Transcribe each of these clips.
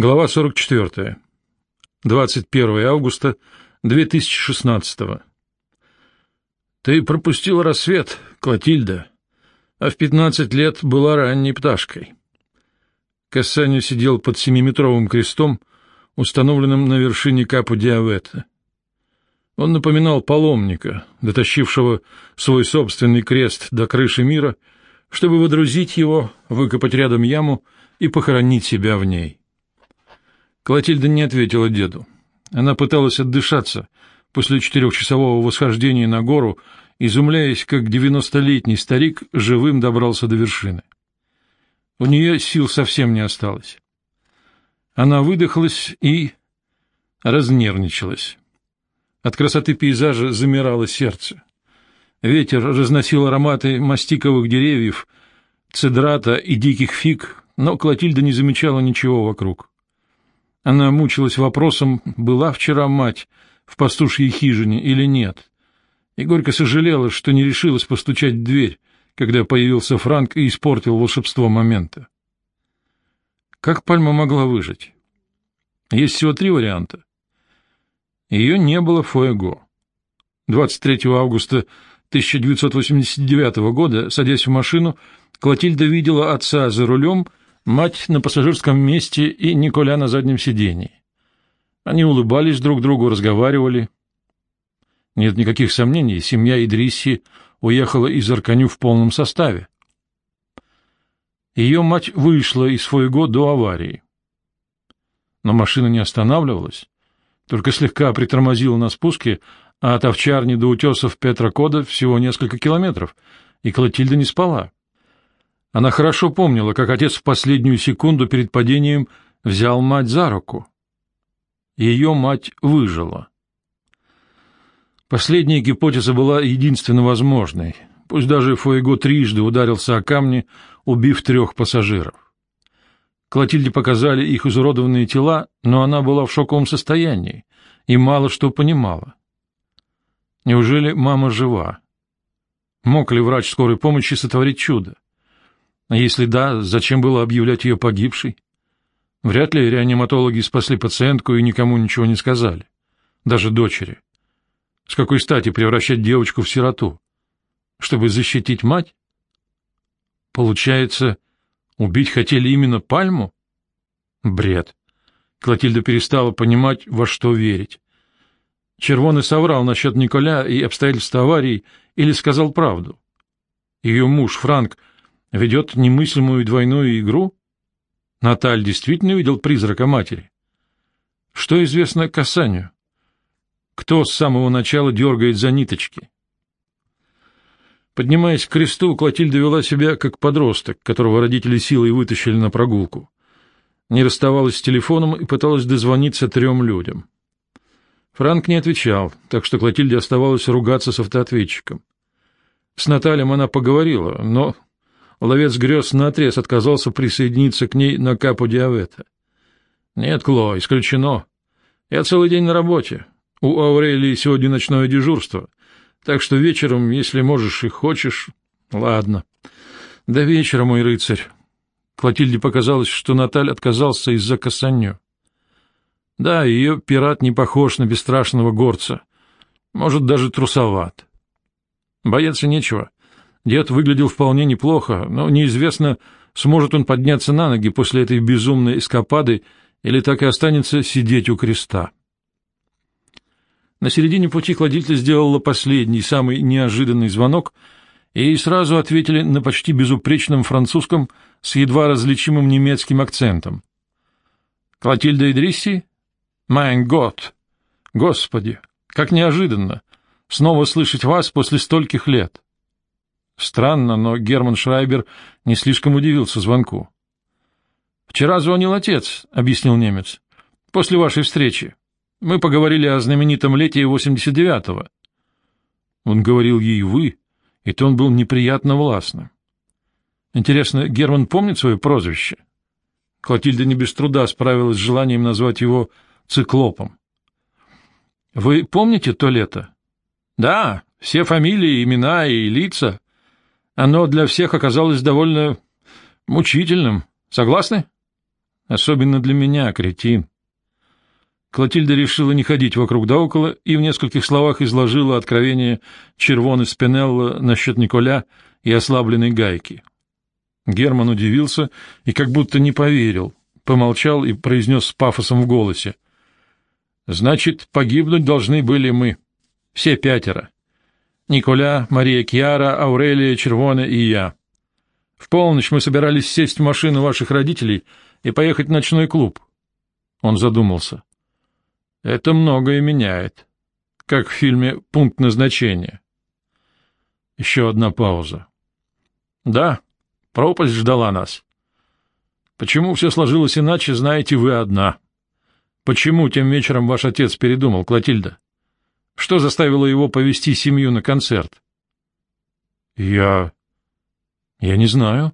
Глава 44. 21 августа 2016. Ты пропустил рассвет, Клотильда, а в 15 лет была ранней пташкой. Кассанию сидел под семиметровым крестом, установленным на вершине капу Диавета. Он напоминал паломника, дотащившего свой собственный крест до крыши мира, чтобы водрузить его, выкопать рядом яму и похоронить себя в ней. Клотильда не ответила деду. Она пыталась отдышаться после четырехчасового восхождения на гору, изумляясь, как девяностолетний старик живым добрался до вершины. У нее сил совсем не осталось. Она выдохлась и разнервничалась. От красоты пейзажа замирало сердце. Ветер разносил ароматы мастиковых деревьев, цедрата и диких фиг, но Клотильда не замечала ничего вокруг. Она мучилась вопросом, была вчера мать в пастушьей хижине или нет, и горько сожалела, что не решилась постучать в дверь, когда появился Франк и испортил волшебство момента. Как Пальма могла выжить? Есть всего три варианта. Ее не было в Фуэго. 23 августа 1989 года, садясь в машину, Клотильда видела отца за рулем мать на пассажирском месте и Николя на заднем сидении. Они улыбались друг другу, разговаривали. Нет никаких сомнений, семья Идрисси уехала из Арканю в полном составе. Ее мать вышла из Фойго до аварии. Но машина не останавливалась, только слегка притормозила на спуске, а от овчарни до утесов Петра Кода всего несколько километров, и Клотильда не спала. Она хорошо помнила, как отец в последнюю секунду перед падением взял мать за руку. Ее мать выжила. Последняя гипотеза была единственно возможной, пусть даже Фуэго трижды ударился о камни, убив трех пассажиров. Клотильде показали их изуродованные тела, но она была в шоковом состоянии и мало что понимала. Неужели мама жива? Мог ли врач скорой помощи сотворить чудо? А если да, зачем было объявлять ее погибшей? Вряд ли реаниматологи спасли пациентку и никому ничего не сказали. Даже дочери. С какой стати превращать девочку в сироту? Чтобы защитить мать? Получается, убить хотели именно Пальму? Бред. Клотильда перестала понимать, во что верить. Червоный соврал насчет Николя и обстоятельств аварии или сказал правду. Ее муж, Франк, ведет немыслимую двойную игру? Наталь действительно видел призрака матери? Что известно Касанию? Кто с самого начала дергает за ниточки? Поднимаясь к кресту, Клотильда вела себя как подросток, которого родители силой вытащили на прогулку. Не расставалась с телефоном и пыталась дозвониться трем людям. Франк не отвечал, так что Клотильде оставалось ругаться с автоответчиком. С Натальем она поговорила, но ловец грез наотрез отказался присоединиться к ней на капу Диавета. «Нет, Кло, исключено. Я целый день на работе. У Аурелии сегодня ночное дежурство, так что вечером, если можешь и хочешь... Ладно. До вечера, мой рыцарь». Клотильде показалось, что Наталь отказался из-за касанью. Да, ее пират не похож на бесстрашного горца. Может, даже трусоват. Бояться нечего. Дед выглядел вполне неплохо, но неизвестно, сможет он подняться на ноги после этой безумной эскапады или так и останется сидеть у креста. На середине пути кладитель сделала последний, самый неожиданный звонок, и сразу ответили на почти безупречном французском с едва различимым немецким акцентом. «Клотильда Идрисси? Майн год! Господи, как неожиданно! Снова слышать вас после стольких лет!» Странно, но Герман Шрайбер не слишком удивился звонку. «Вчера звонил отец», — объяснил немец. «После вашей встречи. Мы поговорили о знаменитом лете 89-го». Он говорил ей «вы», и то он был неприятно властным. Интересно, Герман помнит свое прозвище? Клотильда не без труда справилась с желанием назвать его циклопом. «Вы помните то лето?» «Да, все фамилии, имена и лица. Оно для всех оказалось довольно мучительным. Согласны? Особенно для меня, кретин. Клотильда решила не ходить вокруг да около и в нескольких словах изложила откровение Червоны Спинелла насчет Николя и ослабленной гайки. Герман удивился и как будто не поверил, помолчал и произнес с пафосом в голосе. «Значит, погибнуть должны были мы, все пятеро. Николя, Мария Кьяра, Аурелия, Червона и я. В полночь мы собирались сесть в машину ваших родителей и поехать в ночной клуб». Он задумался. Это многое меняет. Как в фильме «Пункт назначения». Еще одна пауза. Да, пропасть ждала нас. Почему все сложилось иначе, знаете вы одна. Почему тем вечером ваш отец передумал, Клотильда? Что заставило его повести семью на концерт? Я... я не знаю.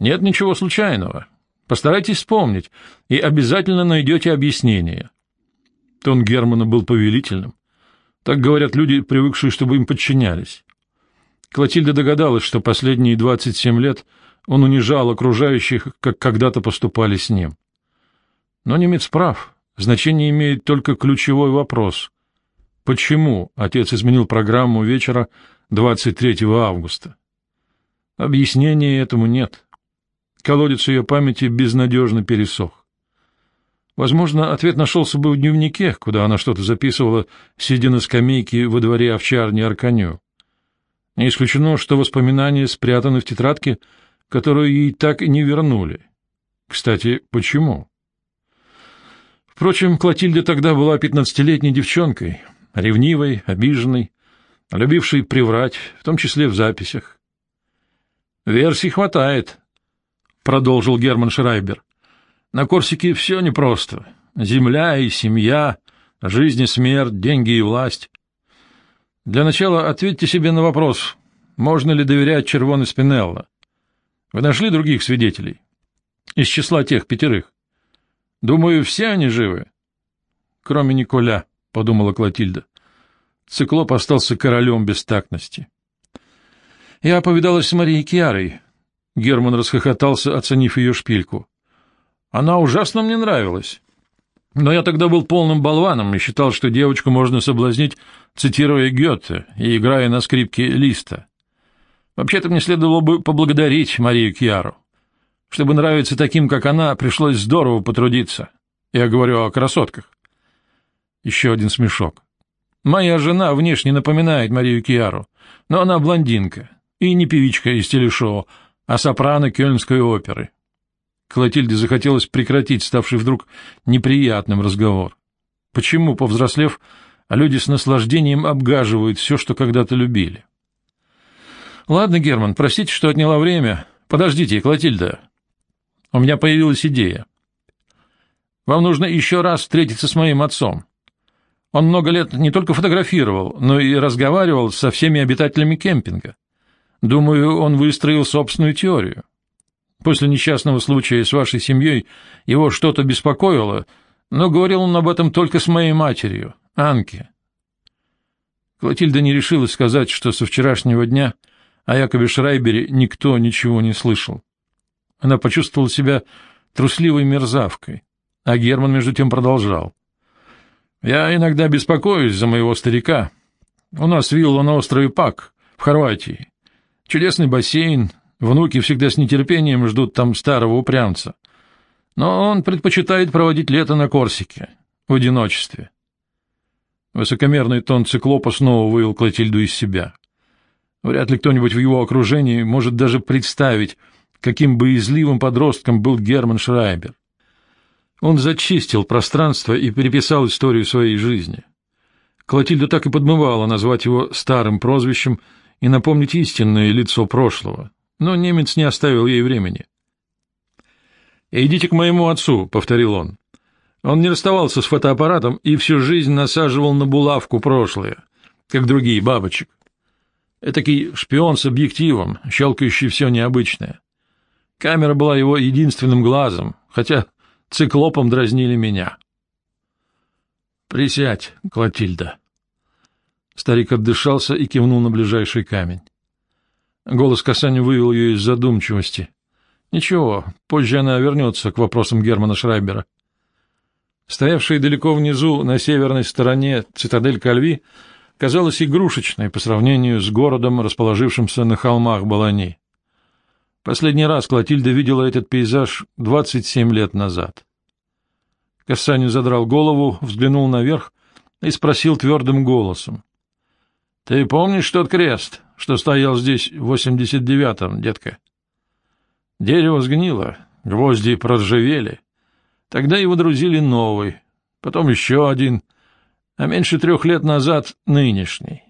Нет ничего случайного. Постарайтесь вспомнить, и обязательно найдете объяснение. Тон Германа был повелительным. Так говорят люди, привыкшие, чтобы им подчинялись. Клотильда догадалась, что последние 27 лет он унижал окружающих, как когда-то поступали с ним. Но немец прав. Значение имеет только ключевой вопрос. Почему отец изменил программу вечера 23 августа? Объяснения этому нет. Колодец ее памяти безнадежно пересох. Возможно, ответ нашелся бы в дневнике, куда она что-то записывала, сидя на скамейке во дворе овчарни Арканю. Не исключено, что воспоминания спрятаны в тетрадке, которую ей так и не вернули. Кстати, почему? Впрочем, Клотильда тогда была пятнадцатилетней девчонкой, ревнивой, обиженной, любившей приврать, в том числе в записях. «Версий хватает», — продолжил Герман Шрайбер. На Корсике все непросто. Земля и семья, жизнь и смерть, деньги и власть. Для начала ответьте себе на вопрос, можно ли доверять Червоне Спинелло. Вы нашли других свидетелей? Из числа тех пятерых. Думаю, все они живы. Кроме Николя, — подумала Клотильда. Циклоп остался королем бестактности. Я повидалась с Марией Киарой. Герман расхохотался, оценив ее шпильку. Она ужасно мне нравилась. Но я тогда был полным болваном и считал, что девочку можно соблазнить, цитируя Гёте и играя на скрипке Листа. Вообще-то мне следовало бы поблагодарить Марию Кьяру. Чтобы нравиться таким, как она, пришлось здорово потрудиться. Я говорю о красотках. Еще один смешок. Моя жена внешне напоминает Марию Кьяру, но она блондинка и не певичка из телешоу, а сопрано Кёльнской оперы. Клотильде захотелось прекратить ставший вдруг неприятным разговор. Почему, повзрослев, люди с наслаждением обгаживают все, что когда-то любили? Ладно, Герман, простите, что отняла время. Подождите, Клотильда. У меня появилась идея. Вам нужно еще раз встретиться с моим отцом. Он много лет не только фотографировал, но и разговаривал со всеми обитателями кемпинга. Думаю, он выстроил собственную теорию. После несчастного случая с вашей семьей его что-то беспокоило, но говорил он об этом только с моей матерью, Анке. Клотильда не решилась сказать, что со вчерашнего дня о Якове Шрайбере никто ничего не слышал. Она почувствовала себя трусливой мерзавкой, а Герман между тем продолжал. «Я иногда беспокоюсь за моего старика. У нас вилла на острове Пак, в Хорватии. Чудесный бассейн, Внуки всегда с нетерпением ждут там старого упрямца. Но он предпочитает проводить лето на Корсике, в одиночестве. Высокомерный тон циклопа снова вывел Клотильду из себя. Вряд ли кто-нибудь в его окружении может даже представить, каким боязливым подростком был Герман Шрайбер. Он зачистил пространство и переписал историю своей жизни. Клотильда так и подмывала назвать его старым прозвищем и напомнить истинное лицо прошлого, но немец не оставил ей времени. «Идите к моему отцу», — повторил он. Он не расставался с фотоаппаратом и всю жизнь насаживал на булавку прошлое, как другие бабочек. Этакий шпион с объективом, щелкающий все необычное. Камера была его единственным глазом, хотя циклопом дразнили меня. «Присядь, Клотильда». Старик отдышался и кивнул на ближайший камень. Голос касания вывел ее из задумчивости. Ничего, позже она вернется к вопросам Германа Шрайбера. Стоявшая далеко внизу, на северной стороне, цитадель Кальви казалась игрушечной по сравнению с городом, расположившимся на холмах Балани. Последний раз Клотильда видела этот пейзаж 27 лет назад. Кассанин задрал голову, взглянул наверх и спросил твердым голосом. — Ты помнишь тот крест, что стоял здесь в 89-м, детка? Дерево сгнило, гвозди проржавели. Тогда его друзили новый, потом еще один, а меньше трех лет назад — нынешний.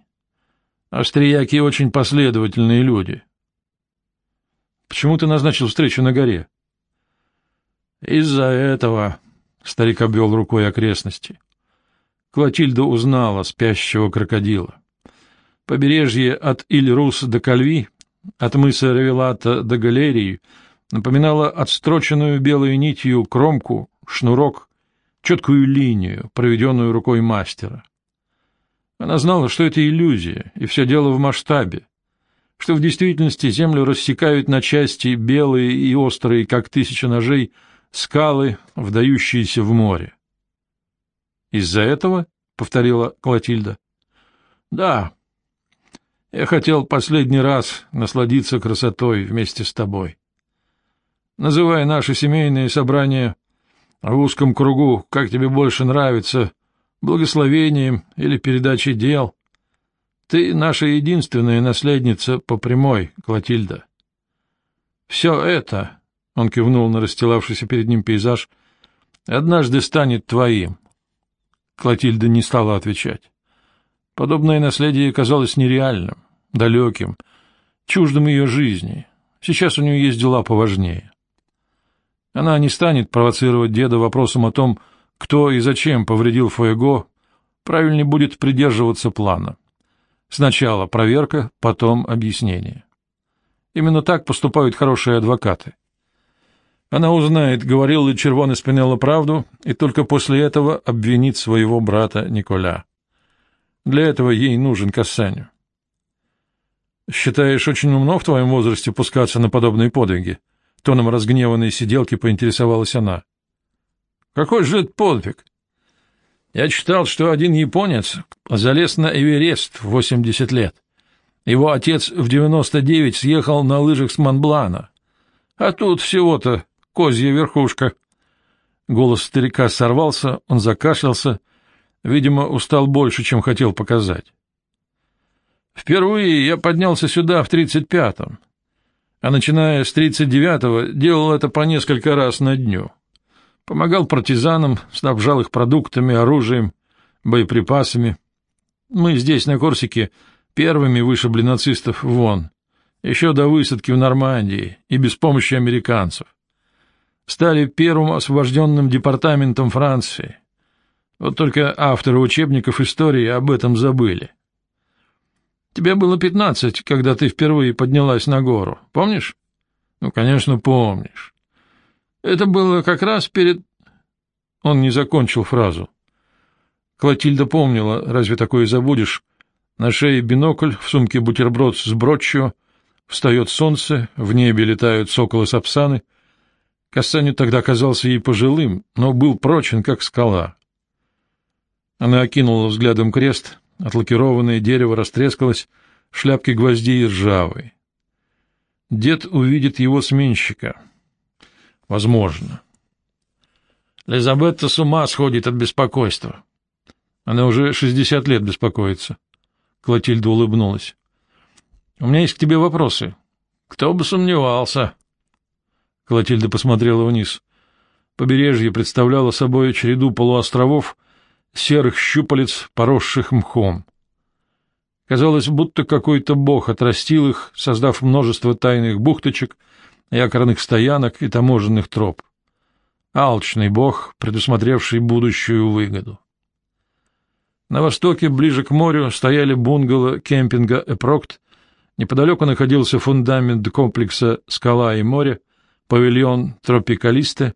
Австрияки очень последовательные люди. Почему ты назначил встречу на горе? Из-за этого, — старик обвел рукой окрестности. Клотильда узнала спящего крокодила. Побережье от Иль-Рус до Кальви, от мыса Ревелата до Галерии напоминало отстроченную белой нитью кромку, шнурок, четкую линию, проведенную рукой мастера. Она знала, что это иллюзия, и все дело в масштабе, что в действительности землю рассекают на части белые и острые, как тысяча ножей, скалы, вдающиеся в море. «Из-за этого?» — повторила Клотильда. «Да. Я хотел последний раз насладиться красотой вместе с тобой. Называя наше семейное собрание в узком кругу, как тебе больше нравится, благословением или передачей дел, ты наша единственная наследница по прямой, Клотильда. Все это, — он кивнул на расстилавшийся перед ним пейзаж, — однажды станет твоим. Клотильда не стала отвечать. Подобное наследие казалось нереальным, далеким, чуждым ее жизни. Сейчас у нее есть дела поважнее. Она не станет провоцировать деда вопросом о том, кто и зачем повредил Фуэго, правильнее будет придерживаться плана. Сначала проверка, потом объяснение. Именно так поступают хорошие адвокаты. Она узнает, говорил ли Червоный Спинелло правду, и только после этого обвинит своего брата Николя. Для этого ей нужен Кассаню. «Считаешь, очень умно в твоем возрасте пускаться на подобные подвиги?» Тоном разгневанной сиделки поинтересовалась она. «Какой же это подвиг? Я читал, что один японец залез на Эверест в 80 лет. Его отец в 99 съехал на лыжах с Монблана. А тут всего-то козья верхушка. Голос старика сорвался, он закашлялся, видимо, устал больше, чем хотел показать. Впервые я поднялся сюда в 35-м, а начиная с 39-го делал это по несколько раз на дню. Помогал партизанам, снабжал их продуктами, оружием, боеприпасами. Мы здесь, на Корсике, первыми вышибли нацистов вон, еще до высадки в Нормандии и без помощи американцев. Стали первым освобожденным департаментом Франции. Вот только авторы учебников истории об этом забыли. Тебе было пятнадцать, когда ты впервые поднялась на гору, помнишь? Ну, конечно, помнишь. Это было как раз перед... Он не закончил фразу. Клотильда помнила, разве такое забудешь? На шее бинокль, в сумке бутерброд с брочью, встает солнце, в небе летают соколы-сапсаны. Кассаню тогда казался ей пожилым, но был прочен, как скала. Она окинула взглядом крест, отлакированное дерево растрескалось, шляпки гвоздей ржавые. Дед увидит его сменщика — Возможно. Лизабетта с ума сходит от беспокойства. Она уже шестьдесят лет беспокоится. Клотильда улыбнулась. — У меня есть к тебе вопросы. Кто бы сомневался. Клотильда посмотрела вниз. Побережье представляло собой череду полуостровов, серых щупалец, поросших мхом. Казалось, будто какой-то бог отрастил их, создав множество тайных бухточек — якорных стоянок и таможенных троп. Алчный бог, предусмотревший будущую выгоду. На востоке, ближе к морю, стояли бунгало кемпинга «Эпрокт», неподалеку находился фундамент комплекса «Скала и море», павильон «Тропикалисте»,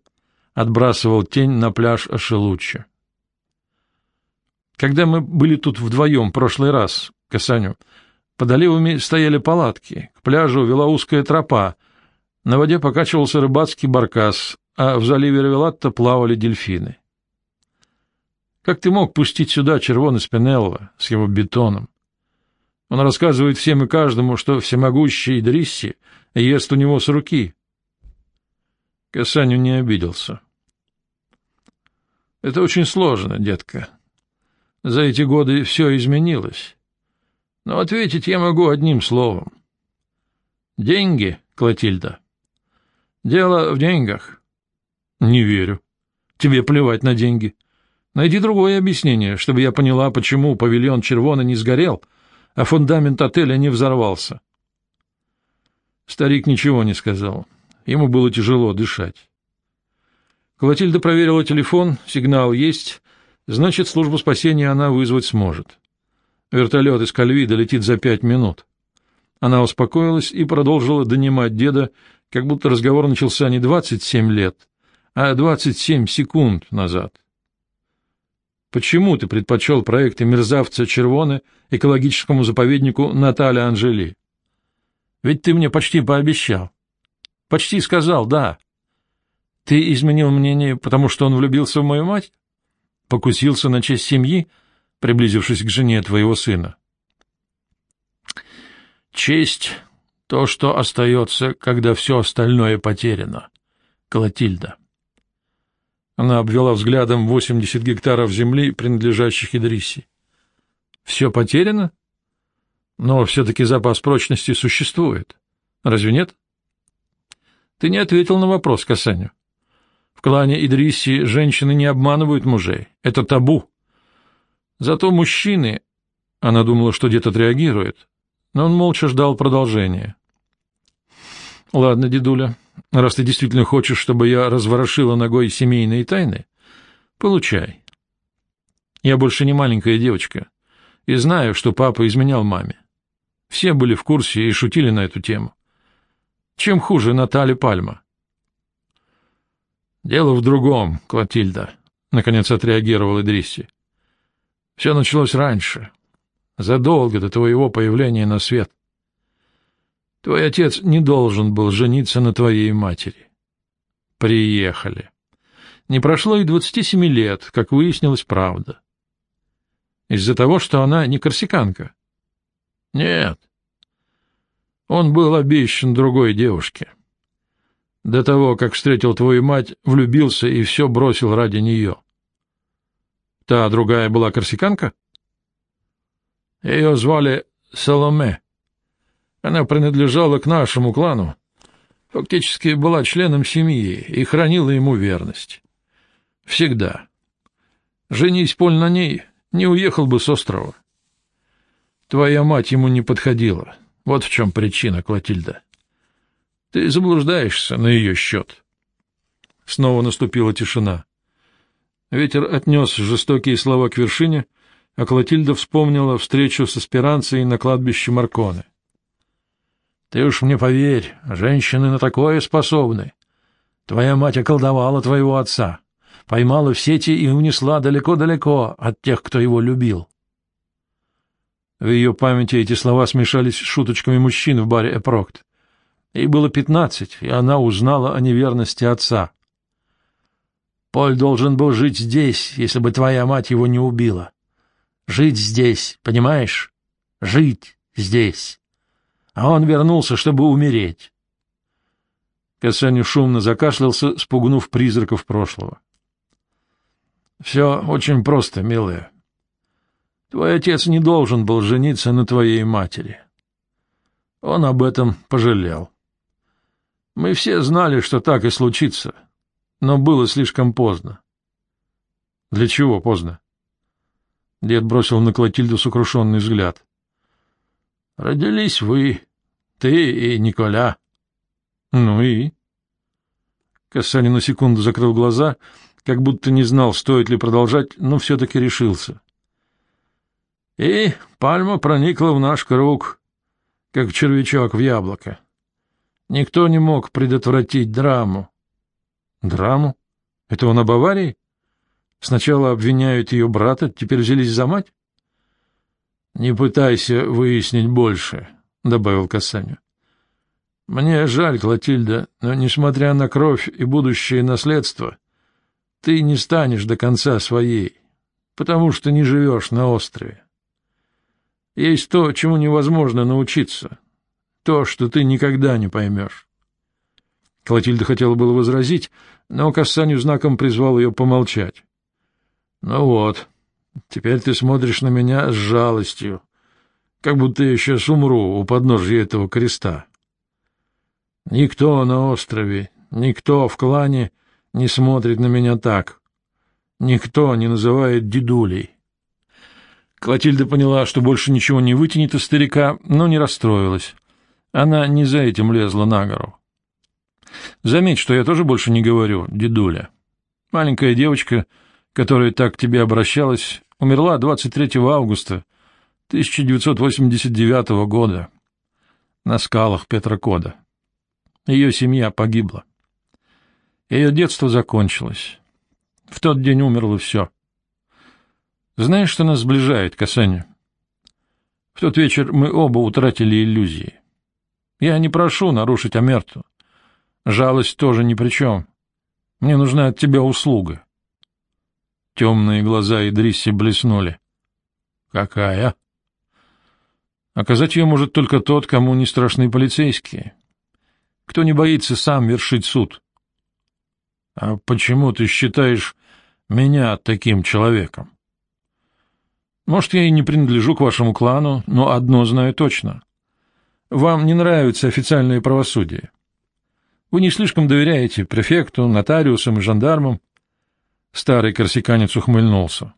отбрасывал тень на пляж Ашелуччи. Когда мы были тут вдвоем прошлый раз, Касаню, под оливами стояли палатки, к пляжу вела узкая тропа, На воде покачивался рыбацкий баркас, а в заливе Ревелатта плавали дельфины. Как ты мог пустить сюда червоный Спинелло с его бетоном? Он рассказывает всем и каждому, что всемогущий Идрисси ест у него с руки. Касаню не обиделся. Это очень сложно, детка. За эти годы все изменилось. Но ответить я могу одним словом. Деньги, Клотильда. Дело в деньгах. Не верю. Тебе плевать на деньги. Найди другое объяснение, чтобы я поняла, почему павильон Червона не сгорел, а фундамент отеля не взорвался. Старик ничего не сказал. Ему было тяжело дышать. Клотильда проверила телефон, сигнал есть, значит, службу спасения она вызвать сможет. Вертолет из Кальвида летит за пять минут. Она успокоилась и продолжила донимать деда, как будто разговор начался не двадцать семь лет, а двадцать семь секунд назад. Почему ты предпочел проекты мерзавца Червоны экологическому заповеднику Наталья Анжели? Ведь ты мне почти пообещал. Почти сказал «да». Ты изменил мнение, потому что он влюбился в мою мать? Покусился на честь семьи, приблизившись к жене твоего сына? Честь — то, что остается, когда все остальное потеряно. Клотильда. Она обвела взглядом 80 гектаров земли, принадлежащих Идрисе. Все потеряно? Но все-таки запас прочности существует. Разве нет? Ты не ответил на вопрос, Касаню. В клане Идриси женщины не обманывают мужей. Это табу. Зато мужчины... Она думала, что дед отреагирует, но он молча ждал продолжения. — Ладно, дедуля, раз ты действительно хочешь, чтобы я разворошила ногой семейные тайны, получай. Я больше не маленькая девочка и знаю, что папа изменял маме. Все были в курсе и шутили на эту тему. Чем хуже Наталья Пальма? — Дело в другом, Клотильда, — наконец отреагировал Идрисси. — Все началось раньше, задолго до твоего появления на свет. Твой отец не должен был жениться на твоей матери. Приехали. Не прошло и двадцати семи лет, как выяснилась правда. Из-за того, что она не корсиканка. Нет. Он был обещан другой девушке. — до того, как встретил твою мать, влюбился и все бросил ради нее. Та другая была корсиканка? Ее звали Соломе. Она принадлежала к нашему клану, фактически была членом семьи и хранила ему верность. Всегда. Женись, Поль, на ней, не уехал бы с острова. Твоя мать ему не подходила. Вот в чем причина, Клотильда. — ты заблуждаешься на ее счет. Снова наступила тишина. Ветер отнес жестокие слова к вершине, а Клотильда вспомнила встречу с аспиранцией на кладбище Марконы. — Ты уж мне поверь, женщины на такое способны. Твоя мать околдовала твоего отца, поймала в сети и унесла далеко-далеко от тех, кто его любил. В ее памяти эти слова смешались с шуточками мужчин в баре «Эпрокт». Ей было пятнадцать, и она узнала о неверности отца. Поль должен был жить здесь, если бы твоя мать его не убила. Жить здесь, понимаешь? Жить здесь. А он вернулся, чтобы умереть. Касаню шумно закашлялся, спугнув призраков прошлого. — Все очень просто, милая. Твой отец не должен был жениться на твоей матери. Он об этом пожалел. Мы все знали, что так и случится, но было слишком поздно. — Для чего поздно? Дед бросил на Клотильду сокрушенный взгляд. — Родились вы, ты и Николя. — Ну и? Касани на секунду закрыл глаза, как будто не знал, стоит ли продолжать, но все-таки решился. — И пальма проникла в наш круг, как червячок в яблоко. — Никто не мог предотвратить драму. Драму? Это он об аварии? Сначала обвиняют ее брата, теперь взялись за мать? Не пытайся выяснить больше, — добавил Касаню. Мне жаль, Клотильда, но, несмотря на кровь и будущее наследство, ты не станешь до конца своей, потому что не живешь на острове. Есть то, чему невозможно научиться, то, что ты никогда не поймешь. Клотильда хотела было возразить, но Кассанию знаком призвал ее помолчать. — Ну вот, теперь ты смотришь на меня с жалостью, как будто я сейчас умру у подножья этого креста. Никто на острове, никто в клане не смотрит на меня так. Никто не называет дедулей. Клотильда поняла, что больше ничего не вытянет из старика, но не расстроилась. Она не за этим лезла на гору. Заметь, что я тоже больше не говорю, дедуля. Маленькая девочка, которая так к тебе обращалась, умерла 23 августа 1989 года на скалах Петрокода. Ее семья погибла. Ее детство закончилось. В тот день умерло все. Знаешь, что нас сближает, Касаня? В тот вечер мы оба утратили иллюзии. Я не прошу нарушить Амерту. Жалость тоже ни при чем. Мне нужна от тебя услуга. Темные глаза Идрисси блеснули. — Какая? — Оказать ее может только тот, кому не страшны полицейские. Кто не боится сам вершить суд. — А почему ты считаешь меня таким человеком? — Может, я и не принадлежу к вашему клану, но одно знаю точно. Вам не нравится официальное правосудие. Вы не слишком доверяете префекту, нотариусам и жандармам. Старый корсиканец ухмыльнулся.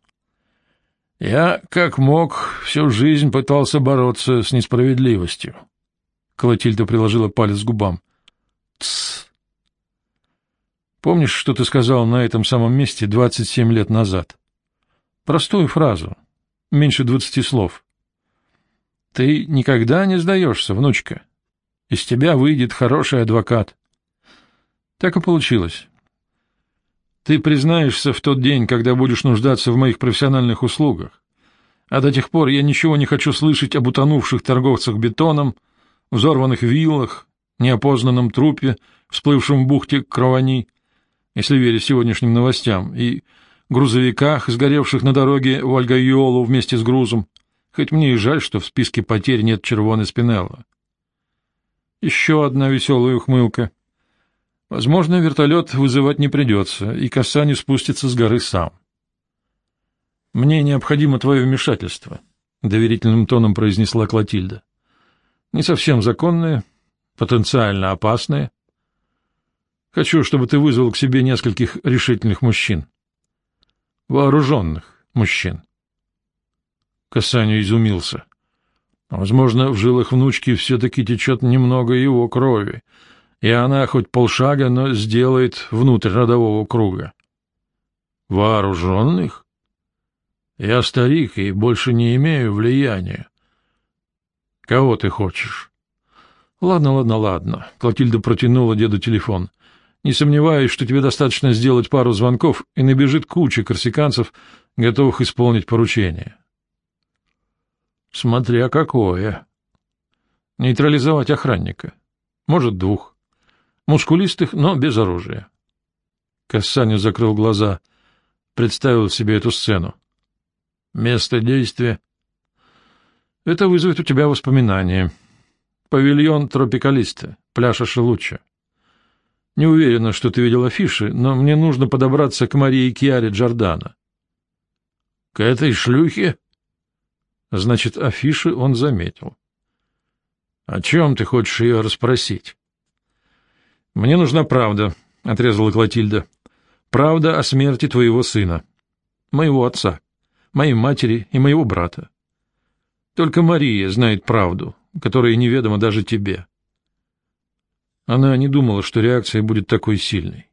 Я, как мог, всю жизнь пытался бороться с несправедливостью. Клотильда приложила палец к губам. Тсс. Помнишь, что ты сказал на этом самом месте двадцать семь лет назад? Простую фразу, меньше двадцати слов. Ты никогда не сдаешься, внучка. Из тебя выйдет хороший адвокат. Так и получилось. Ты признаешься в тот день, когда будешь нуждаться в моих профессиональных услугах. А до тех пор я ничего не хочу слышать об утонувших торговцах бетоном, взорванных виллах, неопознанном трупе, всплывшем в бухте Кровани, если верить сегодняшним новостям, и грузовиках, сгоревших на дороге в Альгайолу вместе с грузом, хоть мне и жаль, что в списке потерь нет червоной спинелла. Еще одна веселая ухмылка — Возможно, вертолет вызывать не придется, и Касани спустится с горы сам. — Мне необходимо твое вмешательство, — доверительным тоном произнесла Клотильда. — Не совсем законное, потенциально опасное. Хочу, чтобы ты вызвал к себе нескольких решительных мужчин. Вооруженных мужчин. Касанию изумился. Возможно, в жилах внучки все-таки течет немного его крови, и она хоть полшага, но сделает внутрь родового круга. Вооруженных? Я старик и больше не имею влияния. Кого ты хочешь? Ладно, ладно, ладно. Клотильда протянула деду телефон. Не сомневаюсь, что тебе достаточно сделать пару звонков, и набежит куча корсиканцев, готовых исполнить поручение. Смотря какое. Нейтрализовать охранника. Может, двух мускулистых, но без оружия. Кассаню закрыл глаза, представил себе эту сцену. Место действия. Это вызовет у тебя воспоминания. Павильон тропикалиста, пляж Ашелучча. Не уверена, что ты видел афиши, но мне нужно подобраться к Марии Киаре Джордана. — К этой шлюхе? Значит, афиши он заметил. — О чем ты хочешь ее расспросить? — Мне нужна правда, — отрезала Клотильда. — Правда о смерти твоего сына, моего отца, моей матери и моего брата. Только Мария знает правду, которая неведома даже тебе. Она не думала, что реакция будет такой сильной.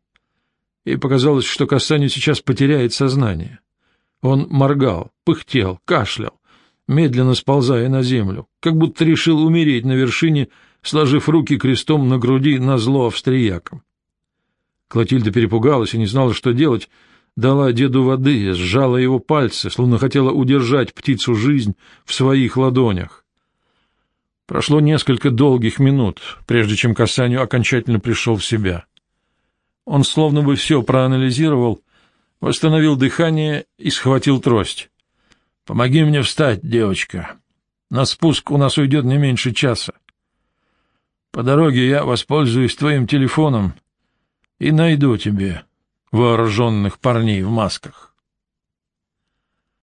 Ей показалось, что Касани сейчас потеряет сознание. Он моргал, пыхтел, кашлял, медленно сползая на землю, как будто решил умереть на вершине сложив руки крестом на груди на зло австриякам. Клотильда перепугалась и не знала, что делать, дала деду воды, сжала его пальцы, словно хотела удержать птицу жизнь в своих ладонях. Прошло несколько долгих минут, прежде чем Касаню окончательно пришел в себя. Он словно бы все проанализировал, восстановил дыхание и схватил трость. — Помоги мне встать, девочка. На спуск у нас уйдет не меньше часа. По дороге я воспользуюсь твоим телефоном и найду тебе вооруженных парней в масках.